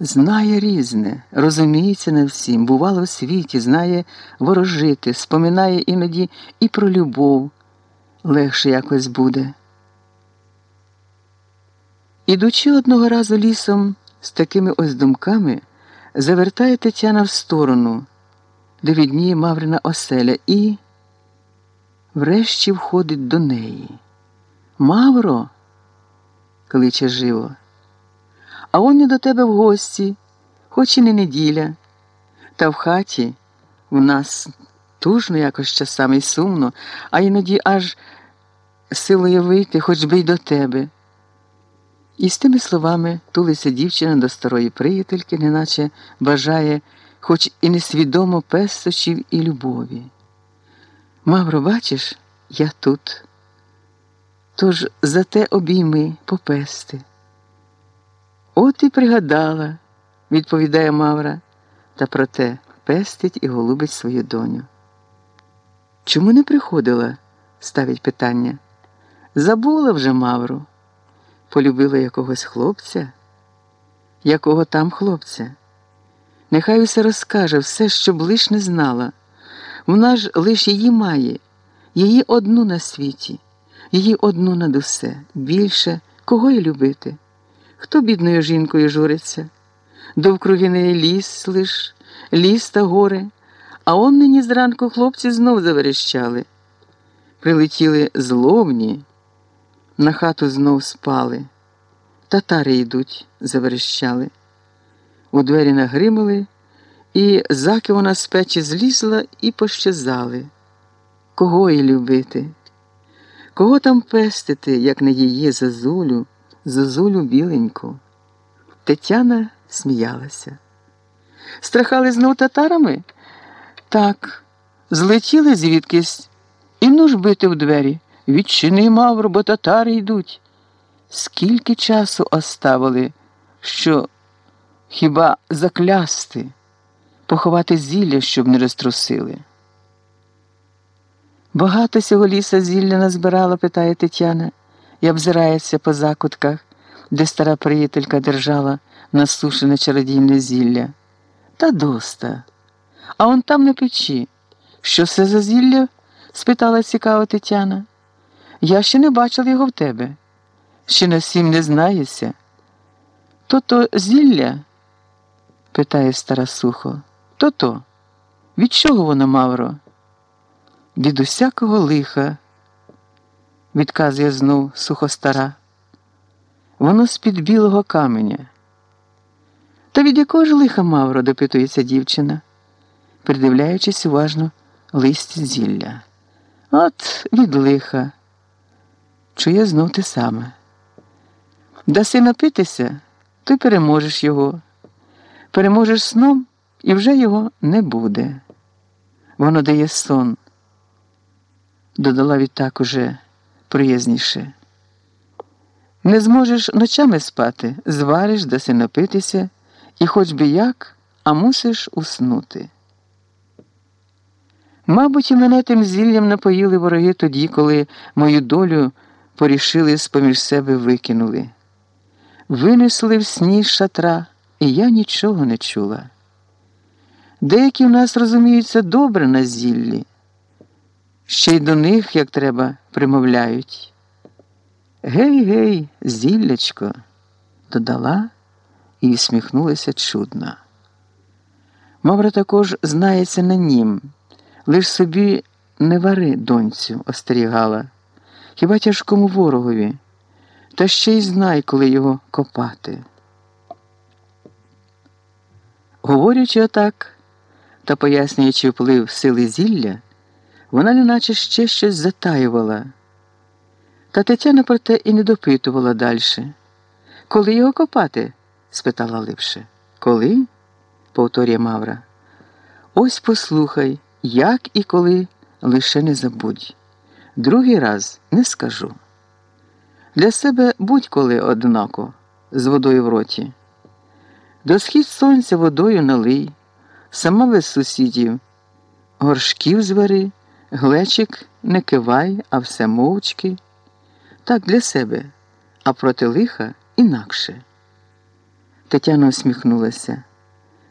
Знає різне, розуміється на всім, бувало в світі, знає ворожити, споминає іноді і про любов легше якось буде. Ідучи одного разу лісом з такими ось думками, завертає Тетяна в сторону, де відніє Маврина оселя, і врешті входить до неї. Мавро, кличе живо. А он не до тебе в гості, хоч і не неділя. Та в хаті в нас тужно якось часами й сумно, а іноді аж силує вийти, хоч би й до тебе. І з тими словами тулиться дівчина до старої приятельки, неначе бажає, хоч і несвідомо пестощів і любові. Мавро, бачиш, я тут. Тож за те обійми попести. От і пригадала, відповідає Мавра, та проте пестить і голубить свою доню. Чому не приходила? ставить питання. Забула вже Мавру. Полюбила якогось хлопця? Якого там хлопця? Нехай усе розкаже все, що б лиш не знала. Вона ж лиш її має, її одну на світі, її одну над усе. Більше кого й любити? Хто бідною жінкою журиться? Довкруги неї ліс лиш, ліс та гори, а он нині зранку хлопці знов заверещали. Прилетіли зловні, на хату знов спали. Татари йдуть, заверещали. У двері нагримали, і заки вона з печі злізла і пощазали. Кого їй любити? Кого там пестити, як не її зазулю? Зозулю біленьку. Тетяна сміялася. Страхали знов татарами? Так, злетіли звідкись і ну ж бити в двері. Відчини, Мавро, бо татари йдуть. Скільки часу оставили, що хіба заклясти, поховати зілля, щоб не розтрусили? Багато сього ліса зілля назбирала, питає Тетяна і обзирається по закутках, де стара приятелька держала насушене чародійне зілля. Та доста. А он там на печі. Що це за зілля? спитала цікаво Тетяна. Я ще не бачила його в тебе. Ще на всім не знаєшся. То то зілля? питає стара сухо. То то. Від чого воно, Мавро? Від усякого лиха відказує знов сухостара. Воно з-під білого каменя. Та від якого ж лиха Мавро, допитується дівчина, придивляючись уважно лист зілля. От від лиха. Чує знов те саме. Даси напитися, ти переможеш його. Переможеш сном і вже його не буде. Воно дає сон. Додала відтак уже приязніше. Не зможеш ночами спати, звариш, даси напитися, і хоч би як, а мусиш уснути. Мабуть, і мене тим зіллям напоїли вороги тоді, коли мою долю порішили з поміж себе викинули. Винесли в сні шатра, і я нічого не чула. Деякі в нас розуміються добре на зіллі ще й до них, як треба, примовляють. Гей, гей, зіллячко, додала і всміхнулася чудно. Мавра також знається на нім, лиш собі не вари, донцю, остерігала, хіба тяжкому ворогові, та ще й знай, коли його копати. Говорячи отак та пояснюючи вплив сили зілля. Вона неначе ще щось затаювала. Та Тетяна проте і не допитувала далі. Коли його копати? спитала липше. Коли? повторює Мавра. Ось послухай, як і коли лише не забудь. Другий раз не скажу. Для себе будь-коли однако, з водою в роті. До схід сонця водою налий, сама без сусідів, горшків звари. Глечик не кивай, а все мовчки. Так для себе, а проти лиха інакше. Тетяна усміхнулася.